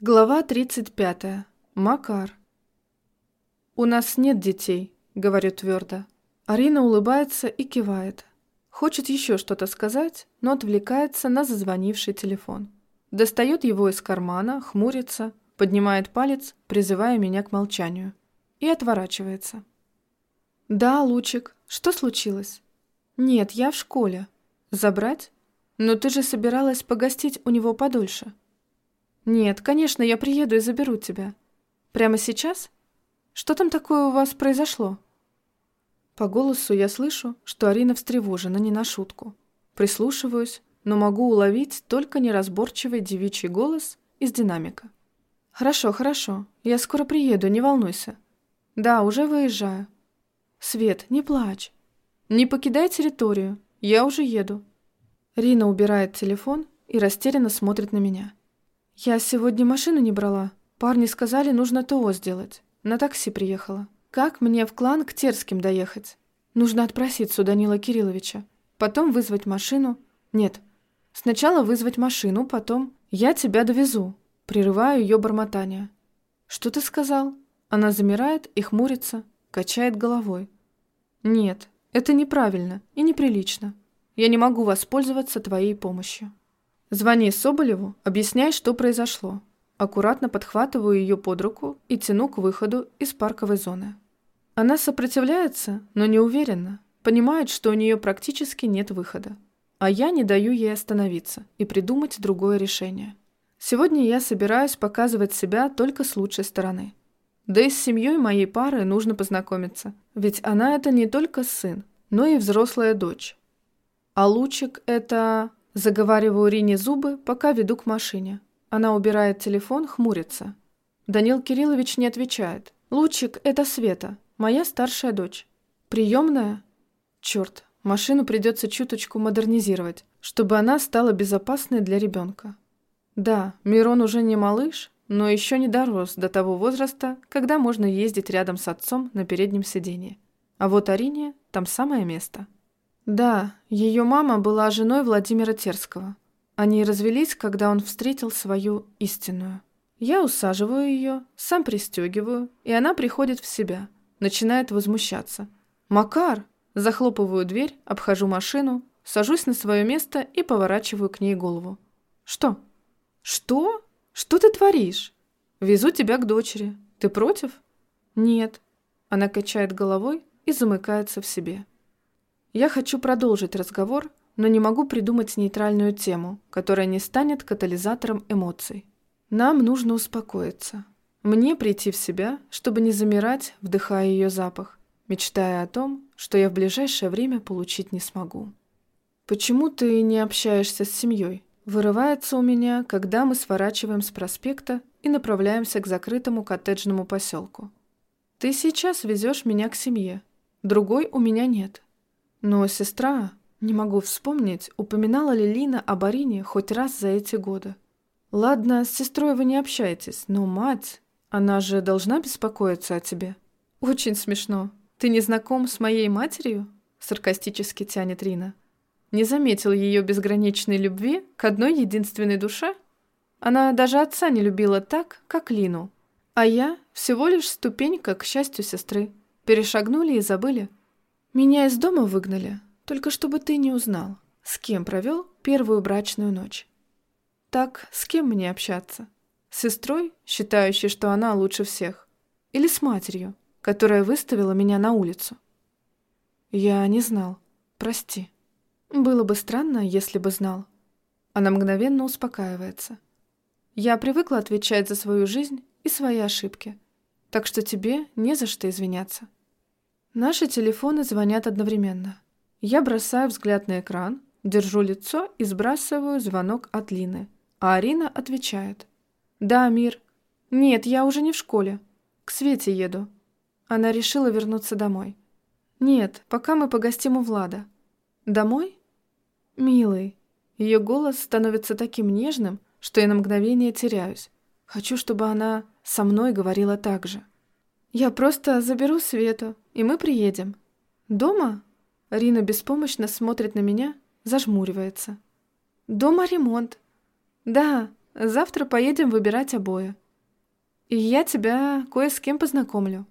Глава 35. Макар. «У нас нет детей», — говорю твердо. Арина улыбается и кивает. Хочет еще что-то сказать, но отвлекается на зазвонивший телефон. Достает его из кармана, хмурится, поднимает палец, призывая меня к молчанию. И отворачивается. «Да, Лучик, что случилось?» «Нет, я в школе. Забрать? Но ты же собиралась погостить у него подольше». «Нет, конечно, я приеду и заберу тебя. Прямо сейчас? Что там такое у вас произошло?» По голосу я слышу, что Арина встревожена не на шутку. Прислушиваюсь, но могу уловить только неразборчивый девичий голос из динамика. «Хорошо, хорошо. Я скоро приеду, не волнуйся. Да, уже выезжаю. Свет, не плачь. Не покидай территорию. Я уже еду». Рина убирает телефон и растерянно смотрит на меня. «Я сегодня машину не брала. Парни сказали, нужно ТО сделать. На такси приехала. Как мне в клан к Терским доехать? Нужно отпроситься у Данила Кирилловича. Потом вызвать машину. Нет. Сначала вызвать машину, потом... Я тебя довезу». Прерываю ее бормотание. «Что ты сказал?» Она замирает и хмурится, качает головой. «Нет, это неправильно и неприлично. Я не могу воспользоваться твоей помощью». Звони Соболеву, объясняй, что произошло. Аккуратно подхватываю ее под руку и тяну к выходу из парковой зоны. Она сопротивляется, но не уверена, понимает, что у нее практически нет выхода. А я не даю ей остановиться и придумать другое решение. Сегодня я собираюсь показывать себя только с лучшей стороны. Да и с семьей моей пары нужно познакомиться, ведь она это не только сын, но и взрослая дочь. А Лучик — это... Заговариваю Рине зубы, пока веду к машине. Она убирает телефон, хмурится. Данил Кириллович не отвечает. «Лучик, это Света, моя старшая дочь. Приемная?» Черт, машину придется чуточку модернизировать, чтобы она стала безопасной для ребенка. Да, Мирон уже не малыш, но еще не дорос до того возраста, когда можно ездить рядом с отцом на переднем сиденье. А вот Арине там самое место. Да, ее мама была женой Владимира Терского. Они развелись, когда он встретил свою истинную. Я усаживаю ее, сам пристегиваю, и она приходит в себя, начинает возмущаться. «Макар!» Захлопываю дверь, обхожу машину, сажусь на свое место и поворачиваю к ней голову. «Что?» «Что? Что ты творишь?» «Везу тебя к дочери. Ты против?» «Нет». Она качает головой и замыкается в себе. Я хочу продолжить разговор, но не могу придумать нейтральную тему, которая не станет катализатором эмоций. Нам нужно успокоиться. Мне прийти в себя, чтобы не замирать, вдыхая ее запах, мечтая о том, что я в ближайшее время получить не смогу. «Почему ты не общаешься с семьей?» Вырывается у меня, когда мы сворачиваем с проспекта и направляемся к закрытому коттеджному поселку. «Ты сейчас везешь меня к семье. Другой у меня нет. Но сестра, не могу вспомнить, упоминала ли Лина о Барине хоть раз за эти годы. Ладно, с сестрой вы не общаетесь, но мать, она же должна беспокоиться о тебе. Очень смешно. Ты не знаком с моей матерью? Саркастически тянет Рина. Не заметил ее безграничной любви к одной единственной душе? Она даже отца не любила так, как Лину. А я всего лишь ступенька к счастью сестры. Перешагнули и забыли. Меня из дома выгнали, только чтобы ты не узнал, с кем провел первую брачную ночь. Так, с кем мне общаться? С сестрой, считающей, что она лучше всех? Или с матерью, которая выставила меня на улицу? Я не знал. Прости. Было бы странно, если бы знал. Она мгновенно успокаивается. Я привыкла отвечать за свою жизнь и свои ошибки, так что тебе не за что извиняться. Наши телефоны звонят одновременно. Я бросаю взгляд на экран, держу лицо и сбрасываю звонок от Лины. А Арина отвечает. «Да, Мир. Нет, я уже не в школе. К Свете еду». Она решила вернуться домой. «Нет, пока мы погостим у Влада». «Домой?» «Милый». Ее голос становится таким нежным, что я на мгновение теряюсь. Хочу, чтобы она со мной говорила так же. «Я просто заберу Свету, и мы приедем». «Дома?» Рина беспомощно смотрит на меня, зажмуривается. «Дома ремонт». «Да, завтра поедем выбирать обои. И я тебя кое с кем познакомлю.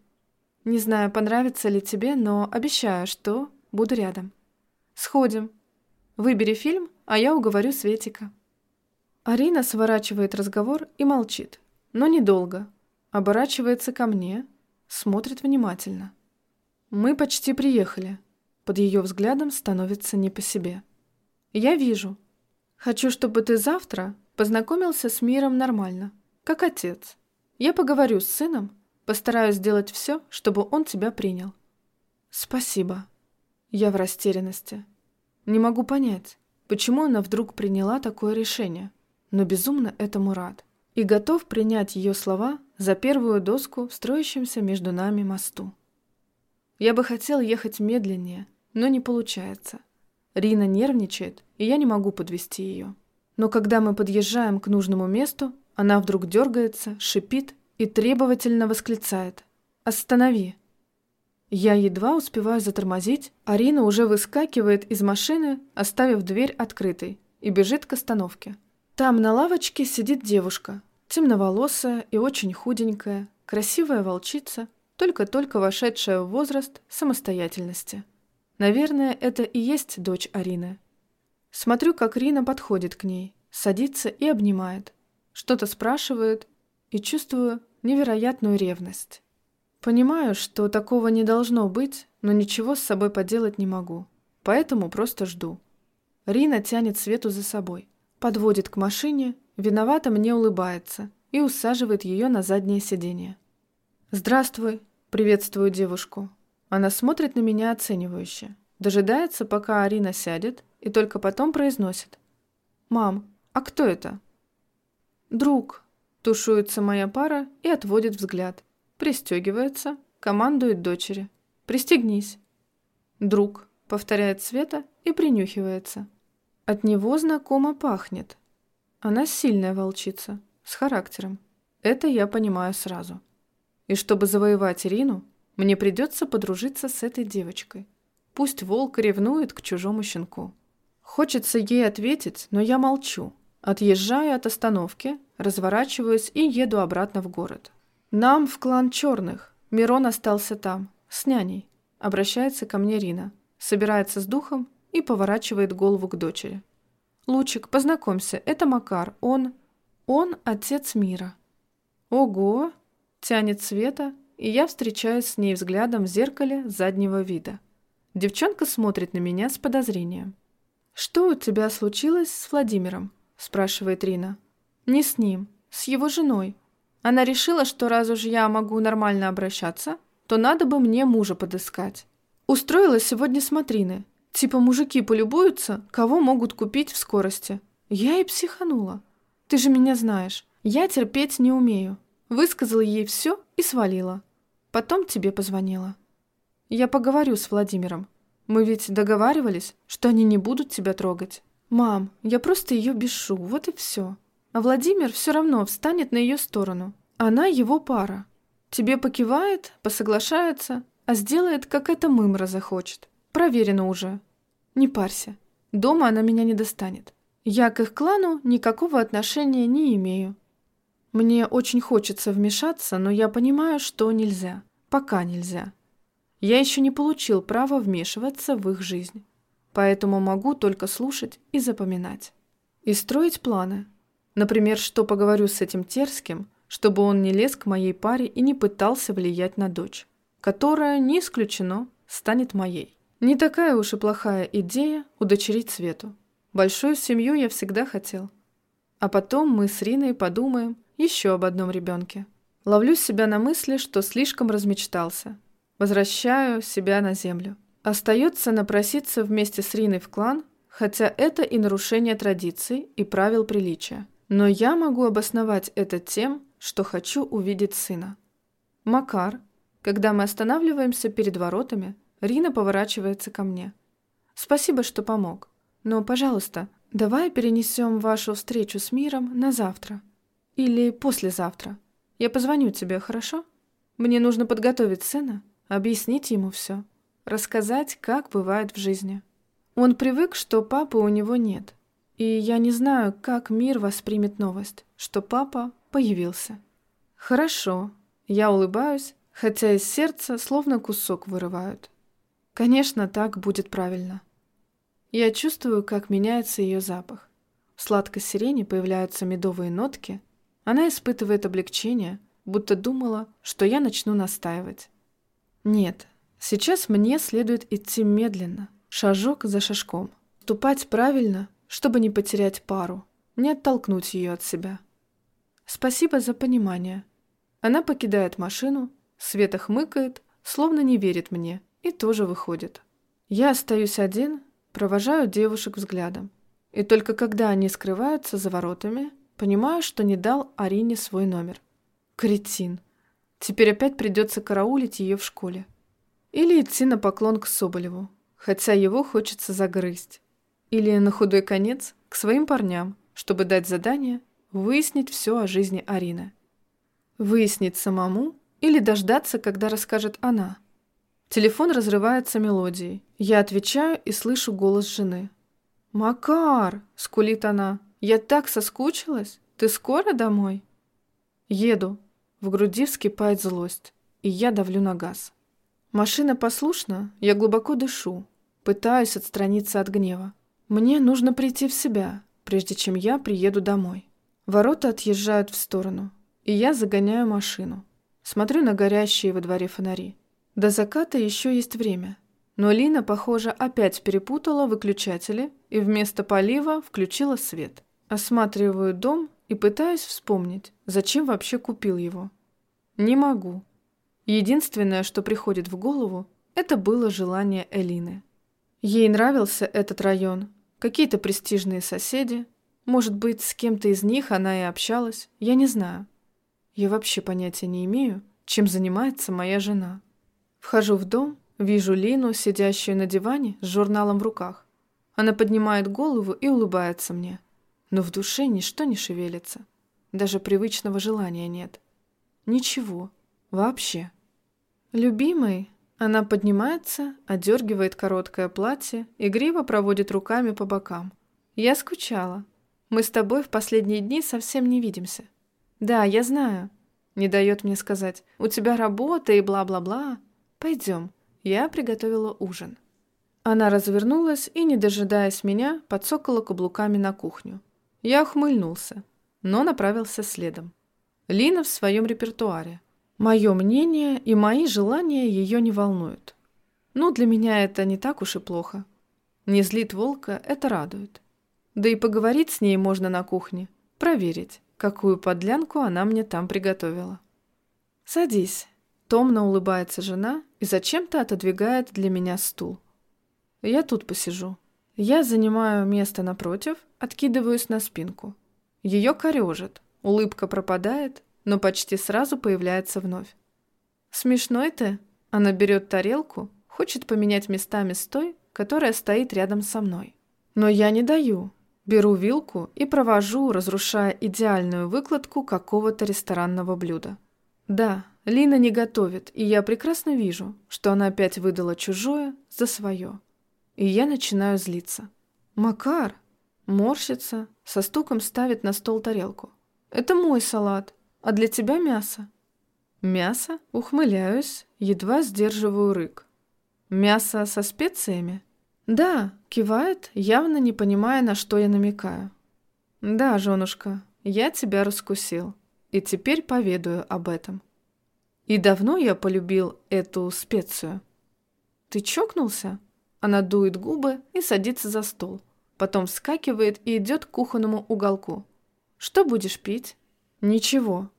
Не знаю, понравится ли тебе, но обещаю, что буду рядом. Сходим. Выбери фильм, а я уговорю Светика». Арина сворачивает разговор и молчит, но недолго. Оборачивается ко мне, смотрит внимательно. «Мы почти приехали». Под ее взглядом становится не по себе. «Я вижу. Хочу, чтобы ты завтра познакомился с миром нормально, как отец. Я поговорю с сыном, постараюсь сделать все, чтобы он тебя принял». «Спасибо». Я в растерянности. Не могу понять, почему она вдруг приняла такое решение, но безумно этому рад и готов принять ее слова за первую доску в строящемся между нами мосту. Я бы хотел ехать медленнее, но не получается. Рина нервничает, и я не могу подвести ее. Но когда мы подъезжаем к нужному месту, она вдруг дергается, шипит и требовательно восклицает. «Останови!» Я едва успеваю затормозить, Арина уже выскакивает из машины, оставив дверь открытой, и бежит к остановке. Там на лавочке сидит девушка, темноволосая и очень худенькая, красивая волчица, только-только вошедшая в возраст самостоятельности. Наверное, это и есть дочь Арины. Смотрю, как Рина подходит к ней, садится и обнимает, что-то спрашивает, и чувствую невероятную ревность. Понимаю, что такого не должно быть, но ничего с собой поделать не могу. Поэтому просто жду. Рина тянет Свету за собой, подводит к машине, виновато мне улыбается и усаживает ее на заднее сиденье. «Здравствуй», — приветствую девушку. Она смотрит на меня оценивающе, дожидается, пока Арина сядет, и только потом произносит. «Мам, а кто это?» «Друг», — тушуется моя пара и отводит взгляд пристегивается, командует дочери. «Пристегнись». «Друг», — повторяет Света и принюхивается. От него знакомо пахнет. Она сильная волчица, с характером. Это я понимаю сразу. И чтобы завоевать Ирину, мне придется подружиться с этой девочкой. Пусть волк ревнует к чужому щенку. Хочется ей ответить, но я молчу. Отъезжаю от остановки, разворачиваюсь и еду обратно в город. «Нам в клан черных. Мирон остался там, с няней», — обращается ко мне Рина, собирается с духом и поворачивает голову к дочери. «Лучик, познакомься, это Макар, он... он отец мира». «Ого!» — тянет Света, и я встречаюсь с ней взглядом в зеркале заднего вида. Девчонка смотрит на меня с подозрением. «Что у тебя случилось с Владимиром?» – спрашивает Рина. «Не с ним, с его женой. Она решила, что раз уж я могу нормально обращаться, то надо бы мне мужа подыскать. Устроила сегодня смотрины. Типа мужики полюбуются, кого могут купить в скорости. Я и психанула. Ты же меня знаешь. Я терпеть не умею. Высказала ей все и свалила. Потом тебе позвонила. Я поговорю с Владимиром. Мы ведь договаривались, что они не будут тебя трогать. Мам, я просто ее бешу, вот и все. А Владимир все равно встанет на ее сторону. Она его пара. Тебе покивает, посоглашается, а сделает, как эта мымра захочет. Проверено уже. Не парься. Дома она меня не достанет. Я к их клану никакого отношения не имею. Мне очень хочется вмешаться, но я понимаю, что нельзя. Пока нельзя. Я еще не получил права вмешиваться в их жизнь. Поэтому могу только слушать и запоминать. И строить планы. Например, что поговорю с этим Терским, чтобы он не лез к моей паре и не пытался влиять на дочь, которая, не исключено, станет моей. Не такая уж и плохая идея удочерить Свету. Большую семью я всегда хотел. А потом мы с Риной подумаем еще об одном ребенке. Ловлю себя на мысли, что слишком размечтался. Возвращаю себя на землю. Остается напроситься вместе с Риной в клан, хотя это и нарушение традиций и правил приличия. Но я могу обосновать это тем, что хочу увидеть сына. Макар, когда мы останавливаемся перед воротами, Рина поворачивается ко мне. Спасибо, что помог. Но, пожалуйста, давай перенесем вашу встречу с миром на завтра. Или послезавтра. Я позвоню тебе, хорошо? Мне нужно подготовить сына, объяснить ему все, рассказать, как бывает в жизни. Он привык, что папы у него нет. И я не знаю, как мир воспримет новость, что папа появился. Хорошо, я улыбаюсь, хотя из сердца словно кусок вырывают. Конечно, так будет правильно. Я чувствую, как меняется ее запах. В сладкой сирени появляются медовые нотки. Она испытывает облегчение, будто думала, что я начну настаивать. Нет, сейчас мне следует идти медленно, шажок за шажком. Ступать правильно, чтобы не потерять пару, не оттолкнуть ее от себя. Спасибо за понимание. Она покидает машину, Света хмыкает, словно не верит мне, и тоже выходит. Я остаюсь один, провожаю девушек взглядом. И только когда они скрываются за воротами, понимаю, что не дал Арине свой номер. Кретин. Теперь опять придется караулить ее в школе. Или идти на поклон к Соболеву, хотя его хочется загрызть. Или, на худой конец, к своим парням, чтобы дать задание выяснить все о жизни Арины. Выяснить самому или дождаться, когда расскажет она. Телефон разрывается мелодией. Я отвечаю и слышу голос жены. «Макар!» – скулит она. «Я так соскучилась! Ты скоро домой?» Еду. В груди вскипает злость, и я давлю на газ. Машина послушна, я глубоко дышу, пытаюсь отстраниться от гнева. Мне нужно прийти в себя, прежде чем я приеду домой. Ворота отъезжают в сторону, и я загоняю машину. Смотрю на горящие во дворе фонари. До заката еще есть время. Но Лина, похоже, опять перепутала выключатели и вместо полива включила свет. Осматриваю дом и пытаюсь вспомнить, зачем вообще купил его. Не могу. Единственное, что приходит в голову, это было желание Элины. Ей нравился этот район, какие-то престижные соседи. Может быть, с кем-то из них она и общалась, я не знаю. Я вообще понятия не имею, чем занимается моя жена. Вхожу в дом, вижу Лину, сидящую на диване с журналом в руках. Она поднимает голову и улыбается мне. Но в душе ничто не шевелится. Даже привычного желания нет. Ничего. Вообще. Любимый, она поднимается, одергивает короткое платье, игриво проводит руками по бокам. «Я скучала. Мы с тобой в последние дни совсем не видимся». «Да, я знаю», — не дает мне сказать. «У тебя работа и бла-бла-бла. Пойдем, я приготовила ужин». Она развернулась и, не дожидаясь меня, подсокала каблуками на кухню. Я ухмыльнулся, но направился следом. Лина в своем репертуаре. Мое мнение и мои желания ее не волнуют. Ну, для меня это не так уж и плохо. Не злит волка, это радует. Да и поговорить с ней можно на кухне, проверить, какую подлянку она мне там приготовила. «Садись», — томно улыбается жена и зачем-то отодвигает для меня стул. «Я тут посижу». Я занимаю место напротив, откидываюсь на спинку. Ее корежит, улыбка пропадает, но почти сразу появляется вновь. «Смешной ты?» Она берет тарелку, хочет поменять местами с той, которая стоит рядом со мной. Но я не даю. Беру вилку и провожу, разрушая идеальную выкладку какого-то ресторанного блюда. Да, Лина не готовит, и я прекрасно вижу, что она опять выдала чужое за свое. И я начинаю злиться. «Макар!» Морщится, со стуком ставит на стол тарелку. «Это мой салат а для тебя мясо». «Мясо?» Ухмыляюсь, едва сдерживаю рык. «Мясо со специями?» «Да», кивает, явно не понимая, на что я намекаю. «Да, женушка, я тебя раскусил, и теперь поведаю об этом. И давно я полюбил эту специю». «Ты чокнулся?» Она дует губы и садится за стол. Потом вскакивает и идет к кухонному уголку. «Что будешь пить?» «Ничего».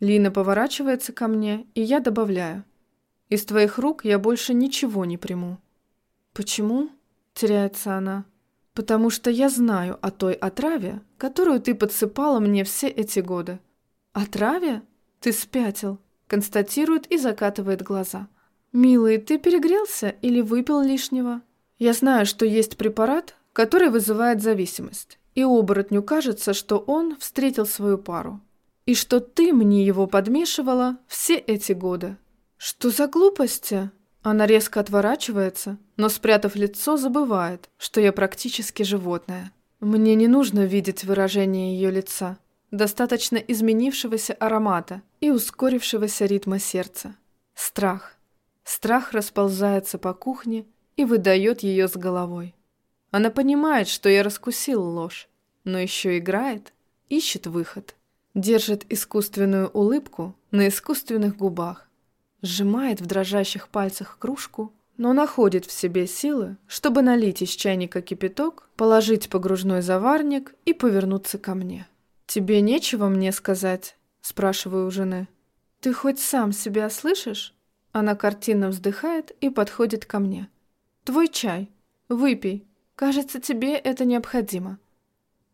Лина поворачивается ко мне, и я добавляю. «Из твоих рук я больше ничего не приму». «Почему?» – теряется она. «Потому что я знаю о той отраве, которую ты подсыпала мне все эти годы». «Отраве? Ты спятил», – констатирует и закатывает глаза. «Милый, ты перегрелся или выпил лишнего?» «Я знаю, что есть препарат, который вызывает зависимость, и оборотню кажется, что он встретил свою пару. И что ты мне его подмешивала все эти годы. Что за глупости? Она резко отворачивается, но, спрятав лицо, забывает, что я практически животное. Мне не нужно видеть выражение ее лица. Достаточно изменившегося аромата и ускорившегося ритма сердца. Страх. Страх расползается по кухне и выдает ее с головой. Она понимает, что я раскусил ложь, но еще играет, ищет выход. Держит искусственную улыбку на искусственных губах. Сжимает в дрожащих пальцах кружку, но находит в себе силы, чтобы налить из чайника кипяток, положить погружной заварник и повернуться ко мне. «Тебе нечего мне сказать?» – спрашиваю у жены. «Ты хоть сам себя слышишь?» Она картинно вздыхает и подходит ко мне. «Твой чай. Выпей. Кажется, тебе это необходимо».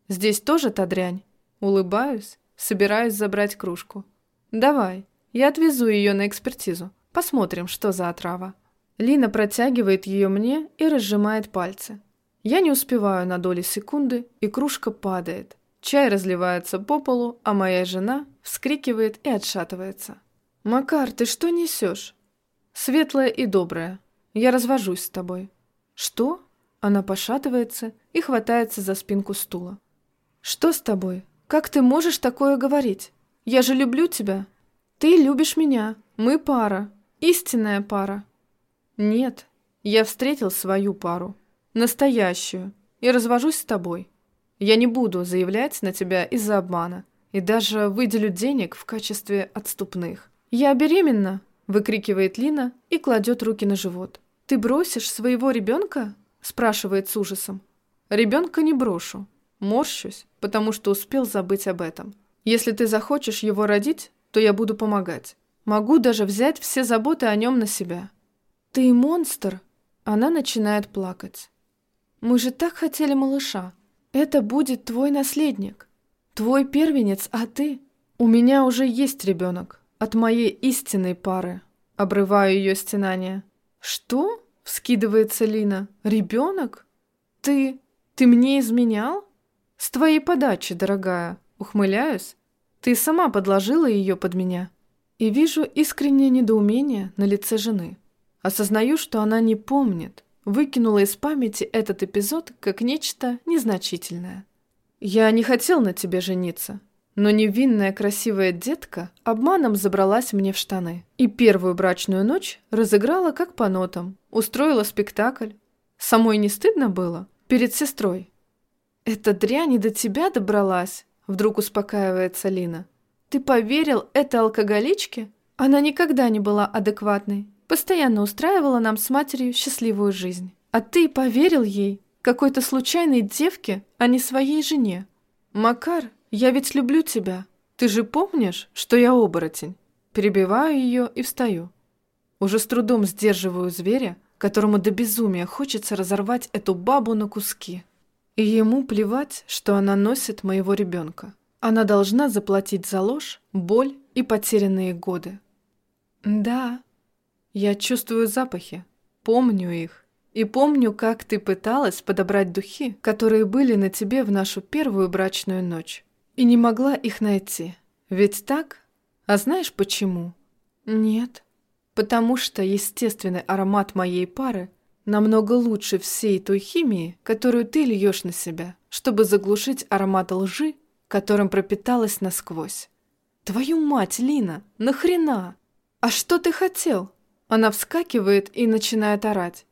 «Здесь тоже та дрянь?» Улыбаюсь, собираюсь забрать кружку. «Давай, я отвезу ее на экспертизу. Посмотрим, что за отрава». Лина протягивает ее мне и разжимает пальцы. Я не успеваю на доли секунды, и кружка падает. Чай разливается по полу, а моя жена вскрикивает и отшатывается. «Макар, ты что несешь?» Светлая и добрая. Я развожусь с тобой. Что? Она пошатывается и хватается за спинку стула. Что с тобой? Как ты можешь такое говорить? Я же люблю тебя. Ты любишь меня. Мы пара. Истинная пара. Нет, я встретил свою пару. Настоящую. И развожусь с тобой. Я не буду заявлять на тебя из-за обмана. И даже выделю денег в качестве отступных. Я беременна, выкрикивает Лина и кладет руки на живот. «Ты бросишь своего ребенка?» спрашивает с ужасом. «Ребенка не брошу. Морщусь, потому что успел забыть об этом. Если ты захочешь его родить, то я буду помогать. Могу даже взять все заботы о нем на себя». «Ты монстр!» Она начинает плакать. «Мы же так хотели малыша. Это будет твой наследник. Твой первенец, а ты...» «У меня уже есть ребенок. От моей истинной пары. Обрываю ее стенание. Что? Вскидывается Лина. Ребенок? Ты... ты мне изменял? С твоей подачи, дорогая. Ухмыляюсь. Ты сама подложила ее под меня. И вижу искреннее недоумение на лице жены. Осознаю, что она не помнит, выкинула из памяти этот эпизод как нечто незначительное. «Я не хотел на тебе жениться», но невинная красивая детка обманом забралась мне в штаны. И первую брачную ночь разыграла как по нотам, устроила спектакль. Самой не стыдно было? Перед сестрой. «Эта дрянь и до тебя добралась», — вдруг успокаивается Лина. «Ты поверил этой алкоголичке? Она никогда не была адекватной, постоянно устраивала нам с матерью счастливую жизнь. А ты поверил ей, какой-то случайной девке, а не своей жене. Макар «Я ведь люблю тебя. Ты же помнишь, что я оборотень?» Перебиваю ее и встаю. Уже с трудом сдерживаю зверя, которому до безумия хочется разорвать эту бабу на куски. И ему плевать, что она носит моего ребенка. Она должна заплатить за ложь, боль и потерянные годы. Да, я чувствую запахи, помню их. И помню, как ты пыталась подобрать духи, которые были на тебе в нашу первую брачную ночь. И не могла их найти. Ведь так? А знаешь почему? Нет. Потому что естественный аромат моей пары намного лучше всей той химии, которую ты льешь на себя, чтобы заглушить аромат лжи, которым пропиталась насквозь. Твою мать, Лина, нахрена? А что ты хотел? Она вскакивает и начинает орать.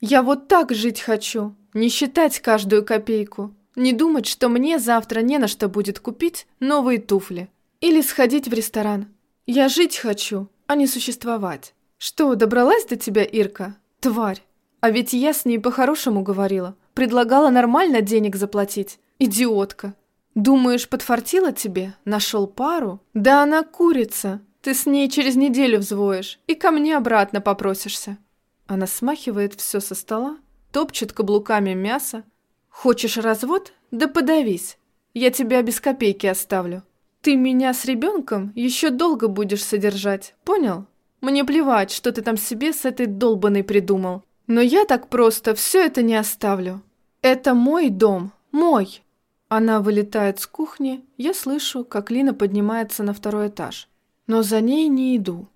Я вот так жить хочу, не считать каждую копейку. Не думать, что мне завтра не на что будет купить новые туфли. Или сходить в ресторан. Я жить хочу, а не существовать. Что, добралась до тебя, Ирка? Тварь. А ведь я с ней по-хорошему говорила. Предлагала нормально денег заплатить. Идиотка. Думаешь, подфартила тебе? Нашел пару? Да она курица. Ты с ней через неделю взвоешь и ко мне обратно попросишься. Она смахивает все со стола, топчет каблуками мясо, Хочешь развод? Да подавись. Я тебя без копейки оставлю. Ты меня с ребенком еще долго будешь содержать, понял? Мне плевать, что ты там себе с этой долбаной придумал. Но я так просто все это не оставлю. Это мой дом, мой. Она вылетает с кухни, я слышу, как Лина поднимается на второй этаж. Но за ней не иду.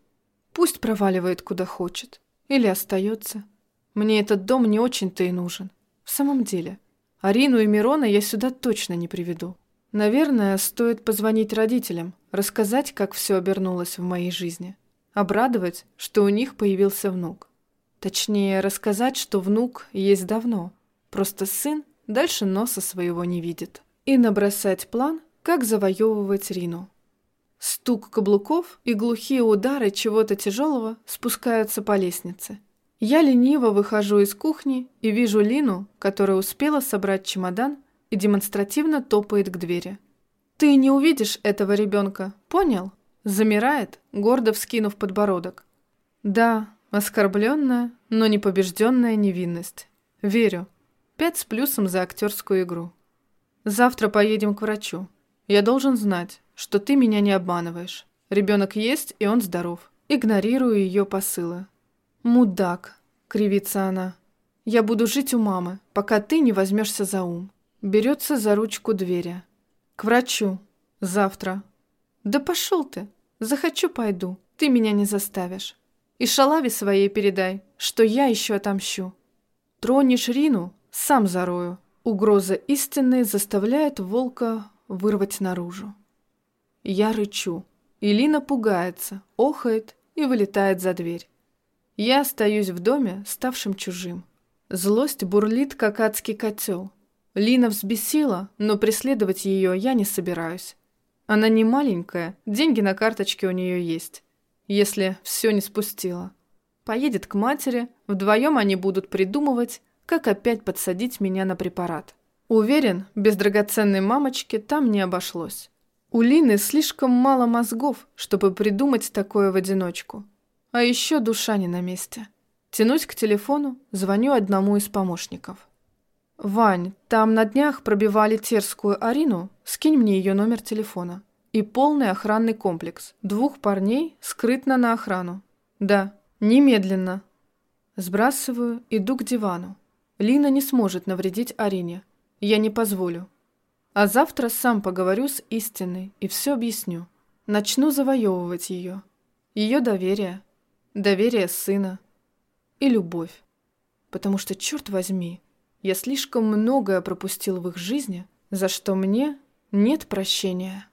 Пусть проваливает куда хочет. Или остается. Мне этот дом не очень-то и нужен. В самом деле. Арину и Мирона я сюда точно не приведу. Наверное, стоит позвонить родителям, рассказать, как все обернулось в моей жизни. Обрадовать, что у них появился внук. Точнее, рассказать, что внук есть давно. Просто сын дальше носа своего не видит. И набросать план, как завоевывать Рину. Стук каблуков и глухие удары чего-то тяжелого спускаются по лестнице. Я лениво выхожу из кухни и вижу Лину, которая успела собрать чемодан и демонстративно топает к двери. «Ты не увидишь этого ребенка, понял?» Замирает, гордо вскинув подбородок. «Да, оскорбленная, но не побежденная невинность. Верю. Пять с плюсом за актерскую игру. Завтра поедем к врачу. Я должен знать, что ты меня не обманываешь. Ребенок есть, и он здоров. Игнорирую ее посылы. «Мудак», — кривится она. «Я буду жить у мамы, пока ты не возьмешься за ум». Берется за ручку двери. «К врачу. Завтра». «Да пошел ты. Захочу, пойду. Ты меня не заставишь. И шалаве своей передай, что я еще отомщу. Тронешь Рину, сам зарою». Угроза истины заставляет волка вырвать наружу. Я рычу. Илина пугается, охает и вылетает за дверь. Я остаюсь в доме, ставшим чужим. Злость бурлит, как адский котел. Лина взбесила, но преследовать ее я не собираюсь. Она не маленькая, деньги на карточке у нее есть. Если все не спустила. Поедет к матери, вдвоем они будут придумывать, как опять подсадить меня на препарат. Уверен, без драгоценной мамочки там не обошлось. У Лины слишком мало мозгов, чтобы придумать такое в одиночку. А еще душа не на месте. Тянусь к телефону, звоню одному из помощников. «Вань, там на днях пробивали терскую Арину, скинь мне ее номер телефона. И полный охранный комплекс. Двух парней скрытно на охрану. Да, немедленно». Сбрасываю, иду к дивану. Лина не сможет навредить Арине. Я не позволю. А завтра сам поговорю с истиной и все объясню. Начну завоевывать ее. Ее доверие, доверие сына и любовь. Потому что, черт возьми, я слишком многое пропустил в их жизни, за что мне нет прощения.